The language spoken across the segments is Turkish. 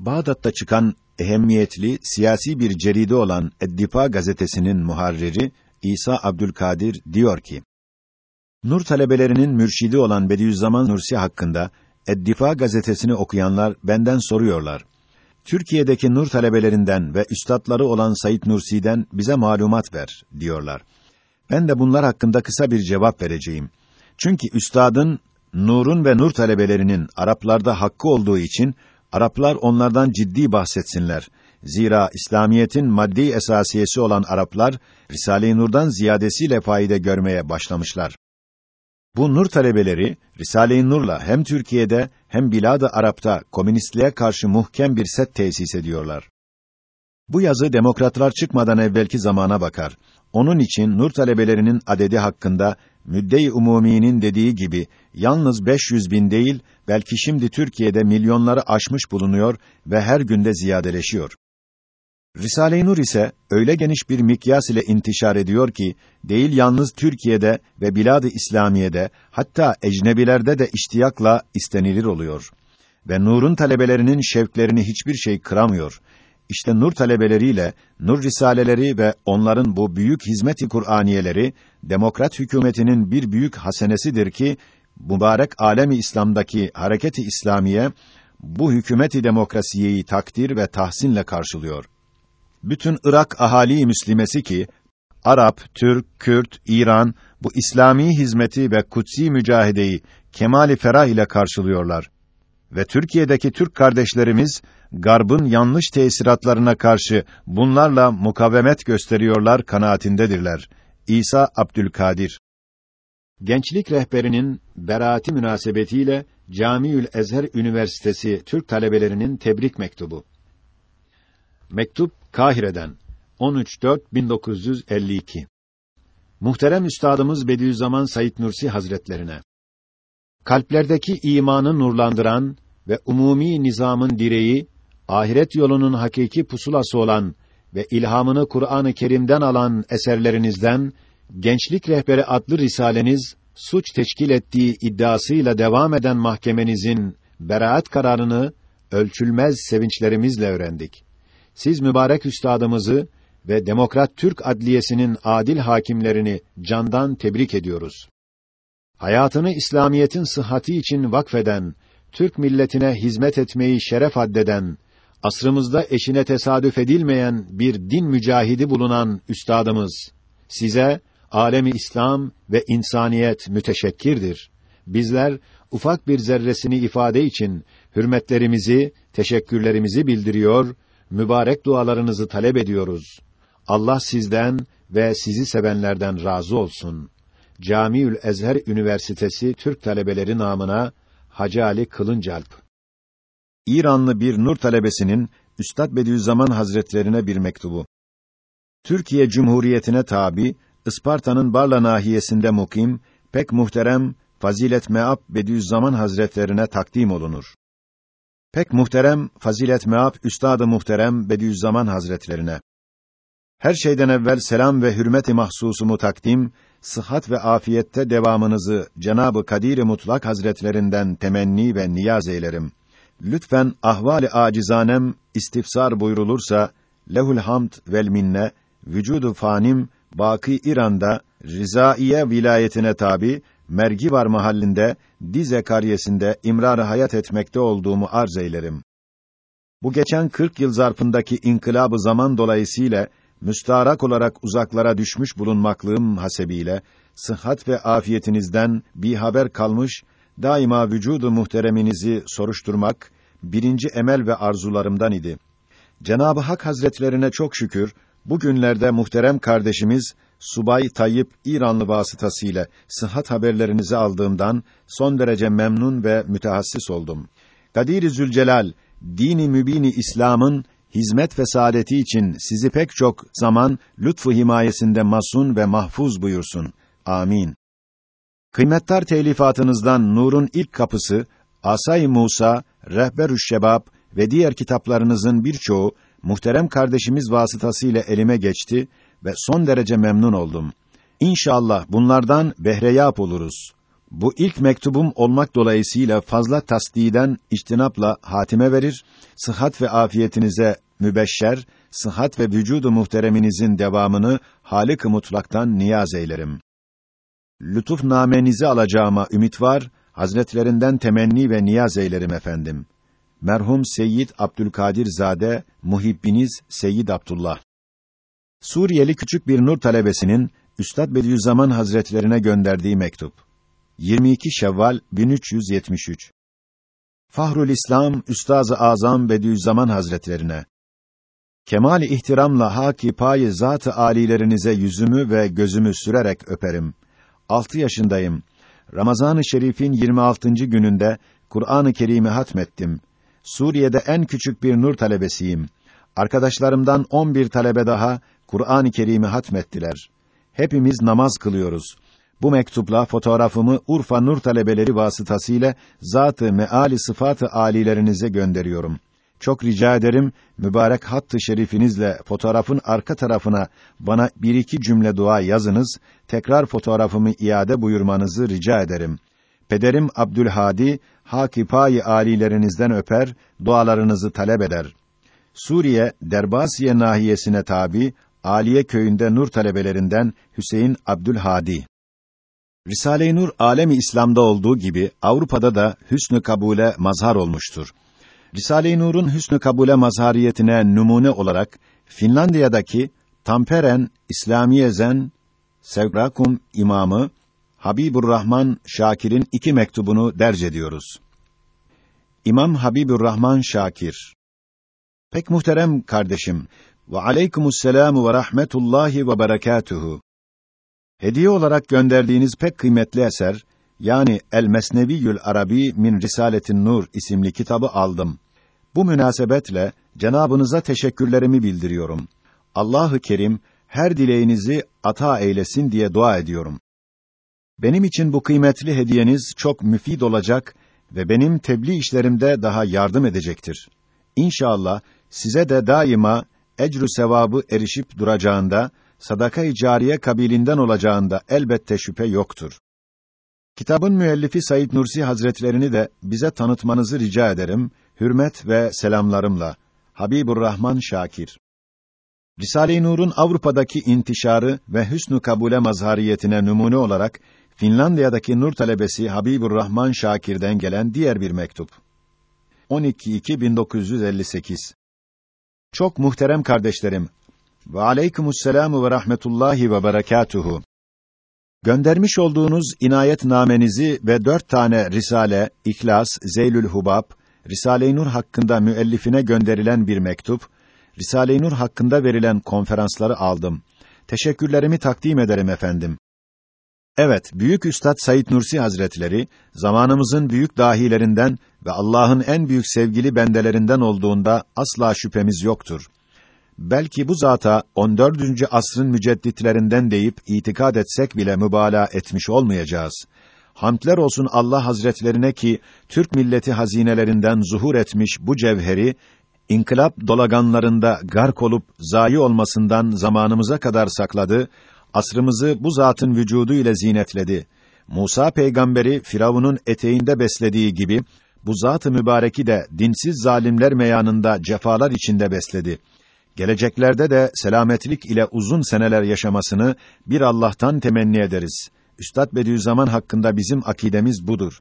Bağdat'ta çıkan ehemmiyetli siyasi bir ceride olan Eddipa gazetesinin muharriri İsa Abdülkadir diyor ki: Nur talebelerinin mürşidi olan Bediüzzaman Nursi hakkında Eddifa gazetesini okuyanlar benden soruyorlar. Türkiye'deki nur talebelerinden ve üstadları olan Said Nursi'den bize malumat ver diyorlar. Ben de bunlar hakkında kısa bir cevap vereceğim. Çünkü üstadın Nur'un ve Nur talebelerinin Araplarda hakkı olduğu için Araplar onlardan ciddi bahsetsinler. Zira İslamiyetin maddi esasiyesi olan Araplar Risale-i Nur'dan ziyadesiyle faide görmeye başlamışlar. Bu nur talebeleri Risale-i Nur'la hem Türkiye'de hem Bilad-ı Arap'ta komünistliğe karşı muhkem bir set tesis ediyorlar. Bu yazı demokratlar çıkmadan evvelki zamana bakar. Onun için nur talebelerinin adedi hakkında müddei umuminin dediği gibi yalnız 500 bin değil belki şimdi Türkiye'de milyonları aşmış bulunuyor ve her günde ziyadeleşiyor. Risale-i Nur ise öyle geniş bir mikyas ile intişar ediyor ki değil yalnız Türkiye'de ve bilad-ı İslamiye'de hatta ecnebilerde de iştiyakla istenilir oluyor. Ve nurun talebelerinin şevklerini hiçbir şey kıramıyor. İşte nur talebeleriyle nur risaleleri ve onların bu büyük hizmet-i Kur'aniyeleri demokrat hükümetinin bir büyük hasenesidir ki mübarek alemi İslam'daki hareketi İslamiye bu hükümeti demokrasiyeyi takdir ve tahsinle karşılıyor bütün Irak ahali müslimesi ki Arap, Türk, Kürt, İran bu İslami hizmeti ve kutsi mücahedeyi kemali ferah ile karşılıyorlar. Ve Türkiye'deki Türk kardeşlerimiz garbın yanlış tesiratlarına karşı bunlarla mukavemet gösteriyorlar kanaatindedirler. İsa Abdülkadir Gençlik rehberinin beraati münasebetiyle Camiül Ezher Üniversitesi Türk talebelerinin tebrik mektubu. Mektup Kahire'den 13.4.1952 Muhterem Üstadımız Bediüzzaman Said Nursi Hazretlerine Kalplerdeki imanı nurlandıran ve umumi nizamın direği, ahiret yolunun hakiki pusulası olan ve ilhamını Kur'an-ı Kerim'den alan eserlerinizden Gençlik Rehberi adlı risaleniz suç teşkil ettiği iddiasıyla devam eden mahkemenizin beraat kararını ölçülmez sevinçlerimizle öğrendik siz mübarek üstadımızı ve Demokrat Türk Adliyesi'nin adil hakimlerini candan tebrik ediyoruz. Hayatını İslamiyetin sıhhati için vakfeden, Türk milletine hizmet etmeyi şeref addeden, asrımızda eşine tesadüf edilmeyen bir din mücahidi bulunan üstadımız size alemi İslam ve insaniyet müteşekkirdir. Bizler ufak bir zerresini ifade için hürmetlerimizi, teşekkürlerimizi bildiriyor mübarek dualarınızı talep ediyoruz. Allah sizden ve sizi sevenlerden razı olsun. Camiül Ezher Üniversitesi Türk talebeleri namına Hacı Ali Kılıncalp. İranlı bir nur talebesinin Üstad Bediüzzaman Hazretlerine bir mektubu. Türkiye Cumhuriyeti'ne tabi Isparta'nın Barla nahiyesinde mukim pek muhterem Fazilet Meab Bediüzzaman Hazretlerine takdim olunur. Pek muhterem Fazilet Meab Üstad-ı Muhterem Bediüzzaman Hazretlerine her şeyden evvel selam ve hürmet-i mahsusumu takdim, sıhhat ve afiyette devamınızı Cenabı Kadir-i Mutlak Hazretlerinden temenni ve niyaz eylerim. Lütfen ahvali acizanem istifsar buyrulursa lehul hamd vel minne vücudu fanim baki İran'da Rizaiye vilayetine tabi Mergivar mahallinde Dize karyesinde imrar hayat etmekte olduğumu arz eylerim. Bu geçen 40 yıl zarfındaki inkılabı zaman dolayısıyla müstarak olarak uzaklara düşmüş bulunmaklığım hasebiyle sıhhat ve afiyetinizden bir haber kalmış, daima vücudu muhtereminizi soruşturmak birinci emel ve arzularımdan idi. Cenabı Hak Hazretlerine çok şükür bugünlerde muhterem kardeşimiz Subay Tayyip İranlı vasıtasıyla sıhhat haberlerinizi aldığımdan son derece memnun ve mütehassis oldum. Kadir-i Zülcelal dini mübini İslam'ın hizmet ve saadeti için sizi pek çok zaman lütfu himayesinde masun ve mahfuz buyursun. Amin. Kıymettar telifatınızdan Nur'un ilk kapısı, Asay Musa, Rehberüş Şebab ve diğer kitaplarınızın birçoğu muhterem kardeşimiz vasıtasıyla elime geçti ve son derece memnun oldum. İnşallah bunlardan behreyap oluruz. Bu ilk mektubum olmak dolayısıyla fazla tasdiden içtinapla hatime verir, sıhhat ve afiyetinize mübeşşer, sıhhat ve vücudu muhtereminizin devamını Halik-i Mutlak'tan niyaz eylerim. Lütuf namenizi alacağıma ümit var, hazretlerinden temenni ve niyaz eylerim efendim. Merhum Seyyid Abdülkadir Zade, muhibbiniz Seyyid Abdullah. Suriyeli küçük bir nur talebesinin Üstad Bediüzzaman Hazretlerine gönderdiği mektup. 22 Şevval 1373. Fahrul İslam Üstaz-ı Azam Bediüzzaman Hazretlerine Kemal ihtiramla haki payı zat-ı alilerinize yüzümü ve gözümü sürerek öperim. Altı yaşındayım. Ramazan-ı Şerif'in 26. gününde Kur'an-ı Kerim'i hatmettim. Suriye'de en küçük bir nur talebesiyim. Arkadaşlarımdan 11 talebe daha Kur'an-ı Kerim'i hatmettiler. Hepimiz namaz kılıyoruz. Bu mektupla fotoğrafımı Urfa Nur talebeleri vasıtasıyla zat-ı meali sıfatı alilerinize gönderiyorum. Çok rica ederim mübarek hattı şerifinizle fotoğrafın arka tarafına bana bir iki cümle dua yazınız. Tekrar fotoğrafımı iade buyurmanızı rica ederim. Pederim Abdülhadi hakipayi alilerinizden öper, dualarınızı talep eder. Suriye Derbasiye nahiyesine tabi Aliye köyünde nur talebelerinden Hüseyin Abdülhadi. Risale-i Nur alemi İslam'da olduğu gibi Avrupa'da da hüsnü kabule mazhar olmuştur. Risale-i Nur'un hüsnü kabule mazhariyetine numune olarak Finlandiya'daki Tamperen İslamiyezen Sevrakum imamı Habibur Rahman Şakir'in iki mektubunu derc ediyoruz. İmam Habibur Rahman Şakir Pek muhterem kardeşim ve aleykümüsselam ve rahmetullahi ve berekatuhu. Hediye olarak gönderdiğiniz pek kıymetli eser yani El Mesneviyül Arabi min Risaletin Nur isimli kitabı aldım. Bu münasebetle cenabınıza teşekkürlerimi bildiriyorum. Allahü Kerim her dileğinizi ata eylesin diye dua ediyorum. Benim için bu kıymetli hediyeniz çok müfid olacak ve benim tebliğ işlerimde daha yardım edecektir. İnşallah size de daima ecrü sevabı erişip duracağında, sadaka-i cariye kabilinden olacağında elbette şüphe yoktur. Kitabın müellifi Said Nursi Hazretlerini de bize tanıtmanızı rica ederim. Hürmet ve selamlarımla. Habibur Rahman Şakir. Risale-i Nur'un Avrupa'daki intişarı ve hüsnü kabule mazhariyetine numune olarak Finlandiya'daki nur talebesi Habibur Rahman Şakir'den gelen diğer bir mektup. 12-2-1958 Çok muhterem kardeşlerim, ve aleykümüsselamu ve rahmetullahi ve berekatuhu. Göndermiş olduğunuz inayet namenizi ve dört tane risale, İhlas, Zeylül Hubab, Risale-i Nur hakkında müellifine gönderilen bir mektup, Risale-i Nur hakkında verilen konferansları aldım. Teşekkürlerimi takdim ederim efendim. Evet, Büyük Üstad Said Nursi Hazretleri zamanımızın büyük dahilerinden ve Allah'ın en büyük sevgili bendelerinden olduğunda asla şüphemiz yoktur. Belki bu zata 14. asrın mücedditlerinden deyip itikad etsek bile mübalağa etmiş olmayacağız. Hamdler olsun Allah Hazretlerine ki Türk milleti hazinelerinden zuhur etmiş bu cevheri inkılap dolaganlarında gark olup zayi olmasından zamanımıza kadar sakladı asrımızı bu zatın vücudu ile zinetledi. Musa peygamberi Firavun'un eteğinde beslediği gibi bu zat-ı mübareki de dinsiz zalimler meyanında cefalar içinde besledi. Geleceklerde de selametlik ile uzun seneler yaşamasını bir Allah'tan temenni ederiz. Üstad Bediüzzaman hakkında bizim akidemiz budur.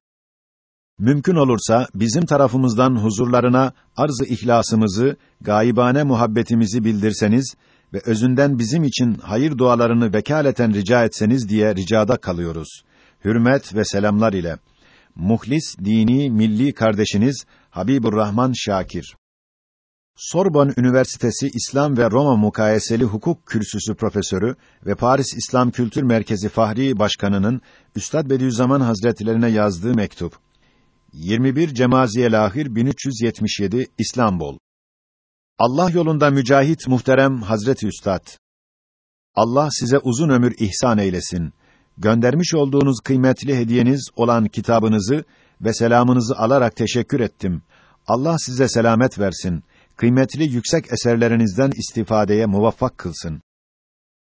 Mümkün olursa bizim tarafımızdan huzurlarına arz-ı ihlasımızı, gaibane muhabbetimizi bildirseniz ve özünden bizim için hayır dualarını vekaleten rica etseniz diye ricada kalıyoruz. Hürmet ve selamlar ile. Muhlis, dini, milli kardeşiniz Habibur Rahman Şakir. Sorbonne Üniversitesi İslam ve Roma Mukayeseli Hukuk Kürsüsü profesörü ve Paris İslam Kültür Merkezi Fahri Başkanı'nın Üstad Bediüzzaman Hazretlerine yazdığı mektup. 21 Cemaziye Lahir 1377 İstanbul. Allah yolunda mücahit muhterem Hazreti Üstad. Allah size uzun ömür ihsan eylesin. Göndermiş olduğunuz kıymetli hediyeniz olan kitabınızı ve selamınızı alarak teşekkür ettim. Allah size selamet versin. Kıymetli yüksek eserlerinizden istifadeye muvaffak kılsın.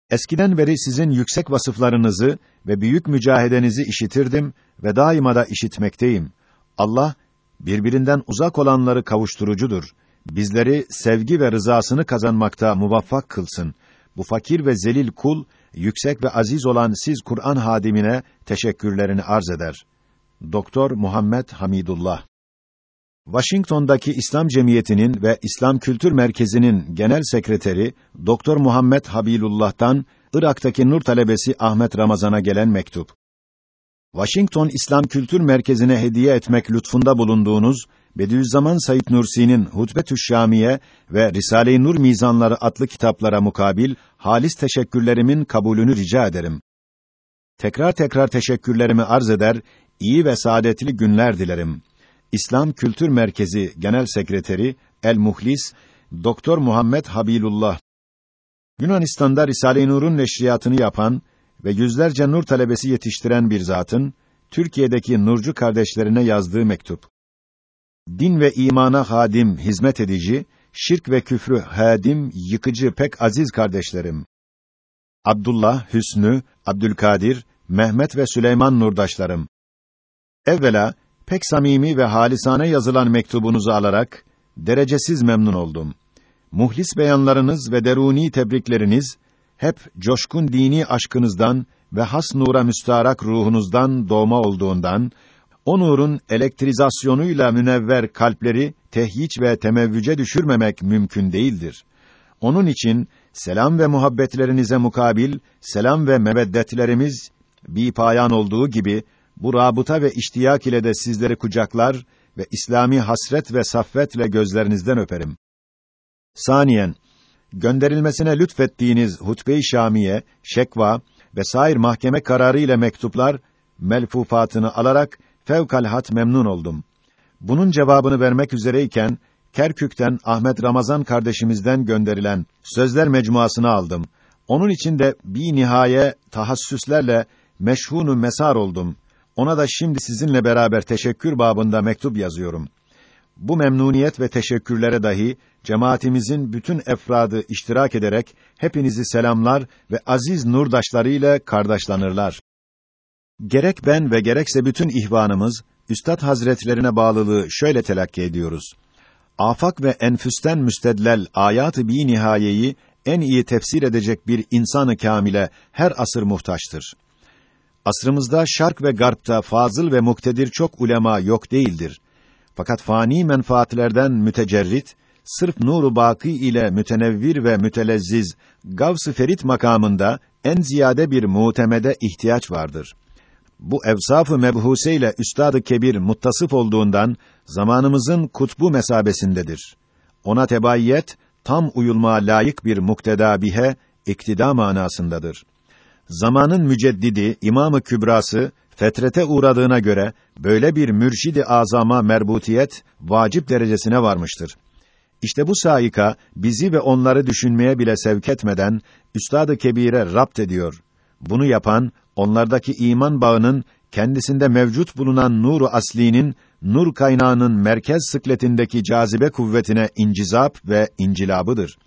Eskiden beri sizin yüksek vasıflarınızı ve büyük mücahedenizi işitirdim ve daima da işitmekteyim. Allah birbirinden uzak olanları kavuşturucudur. Bizleri sevgi ve rızasını kazanmakta muvaffak kılsın. Bu fakir ve zelil kul yüksek ve aziz olan siz Kur'an hadimine teşekkürlerini arz eder. Doktor Muhammed Hamidullah Washington'daki İslam Cemiyeti'nin ve İslam Kültür Merkezi'nin genel sekreteri Doktor Muhammed Habilullah'tan Irak'taki Nur talebesi Ahmet Ramazan'a gelen mektup. Washington İslam Kültür Merkezi'ne hediye etmek lütfunda bulunduğunuz Bediüzzaman Said Nursi'nin Hutbetü Şamiye ve Risale-i Nur Mizanları adlı kitaplara mukabil halis teşekkürlerimin kabulünü rica ederim. Tekrar tekrar teşekkürlerimi arz eder, iyi ve saadetli günler dilerim. İslam Kültür Merkezi Genel Sekreteri El Muhlis Doktor Muhammed Habilullah Yunanistan'da Risale-i Nur'un neşriyatını yapan ve yüzlerce nur talebesi yetiştiren bir zatın Türkiye'deki nurcu kardeşlerine yazdığı mektup. Din ve imana hadim, hizmet edici, şirk ve küfrü hadim, yıkıcı pek aziz kardeşlerim. Abdullah, Hüsnü, Abdülkadir, Mehmet ve Süleyman nurdaşlarım. Evvela pek samimi ve halisane yazılan mektubunuzu alarak derecesiz memnun oldum. Muhlis beyanlarınız ve deruni tebrikleriniz hep coşkun dini aşkınızdan ve has nura müstarak ruhunuzdan doğma olduğundan o nurun elektrizasyonuyla münevver kalpleri tehyiç ve temevvüce düşürmemek mümkün değildir. Onun için selam ve muhabbetlerinize mukabil selam ve meveddetlerimiz bir payan olduğu gibi bu rabıta ve iştiyak ile de sizleri kucaklar ve İslami hasret ve saffetle gözlerinizden öperim. Saniyen, gönderilmesine lütfettiğiniz hutbe-i şamiye, şekva ve sair mahkeme kararı ile mektuplar melfufatını alarak fevkalhat memnun oldum. Bunun cevabını vermek üzereyken Kerkük'ten Ahmet Ramazan kardeşimizden gönderilen sözler mecmuasını aldım. Onun için de bir nihaye tahassüslerle meşhunu mesar oldum. Ona da şimdi sizinle beraber teşekkür babında mektup yazıyorum. Bu memnuniyet ve teşekkürlere dahi cemaatimizin bütün efradı iştirak ederek hepinizi selamlar ve aziz nurdaşları ile kardeşlanırlar. Gerek ben ve gerekse bütün ihvanımız Üstad Hazretlerine bağlılığı şöyle telakki ediyoruz. Afak ve enfüsten müstedlel ayat-ı bi nihayeyi en iyi tefsir edecek bir insanı kamile her asır muhtaçtır. Asrımızda şark ve garpta fazıl ve muktedir çok ulema yok değildir. Fakat fani menfaatlerden mütecerrit, sırf nuru baki ile mütenevvir ve mütelezziz, gavs-ı ferit makamında en ziyade bir mutemede ihtiyaç vardır. Bu evsaf-ı mebhuse ile üstad-ı kebir muttasıf olduğundan zamanımızın kutbu mesabesindedir. Ona tebayyet tam uyulma layık bir mukteda bihe iktida manasındadır zamanın müceddidi, imamı kübrası, fetrete uğradığına göre, böyle bir mürşidi azama merbutiyet, vacip derecesine varmıştır. İşte bu saika, bizi ve onları düşünmeye bile sevk etmeden, Üstad-ı Kebir'e rapt ediyor. Bunu yapan, onlardaki iman bağının, kendisinde mevcut bulunan nuru aslinin, nur kaynağının merkez sıkletindeki cazibe kuvvetine incizap ve incilabıdır.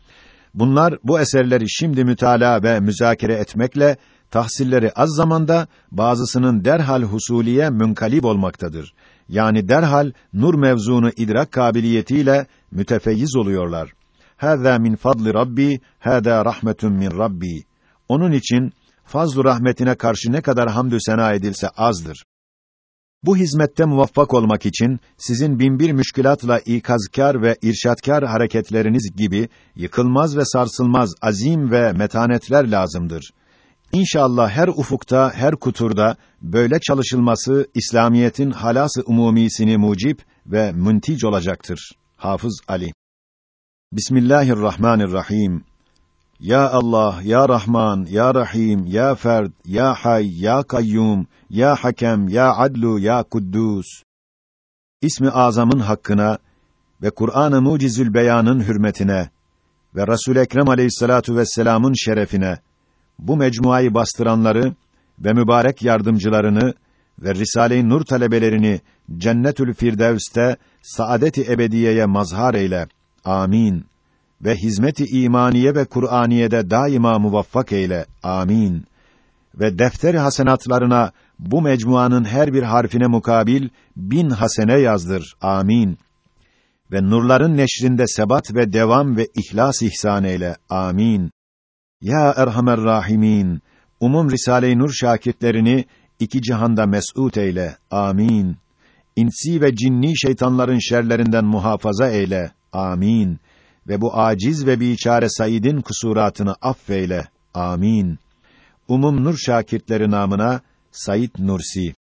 Bunlar bu eserleri şimdi mütalaa ve müzakere etmekle tahsilleri az zamanda bazısının derhal husuliye münkalib olmaktadır. Yani derhal nur mevzunu idrak kabiliyetiyle mütefeyyiz oluyorlar. Hâzâ min fadli Rabbi, hâdâ rahmetun min Rabbi. Onun için fazl rahmetine karşı ne kadar hamdü sena edilse azdır. Bu hizmette muvaffak olmak için sizin binbir müşkülatla ikazkar ve irşatkar hareketleriniz gibi yıkılmaz ve sarsılmaz azim ve metanetler lazımdır. İnşallah her ufukta, her kuturda böyle çalışılması İslamiyetin halası umumisini mucip ve müntic olacaktır. Hafız Ali. Bismillahirrahmanirrahim. Ya Allah, ya Rahman, ya Rahim, ya Ferd, ya Hay, ya Kayyum, ya Hakem, ya Adlu, ya Kuddus. İsmi azamın hakkına ve Kur'an-ı Mucizül Beyan'ın hürmetine ve Resul Ekrem Aleyhissalatu vesselam'ın şerefine bu mecmuayı bastıranları ve mübarek yardımcılarını ve Risale-i Nur talebelerini Cennetül Firdevs'te saadet-i ebediyeye mazhar eyle. Amin. Ve hizmet-i imaniye ve Kur'aniyede daima muvaffak eyle. Amin. Ve defter hasenatlarına bu mecmuanın her bir harfine mukabil bin hasene yazdır. Amin. Ve nurların neşrinde sebat ve devam ve ihlas ihsan eyle. Amin. Ya Erhamer Rahimin, umum Risale-i Nur şakirtlerini iki cihanda mes'ud eyle. Amin. İnsi ve cinni şeytanların şerlerinden muhafaza eyle. Amin. Ve bu aciz ve biçare Said'in kusuratını affeyle. Amin. Umum Nur şakirtleri namına Said Nursi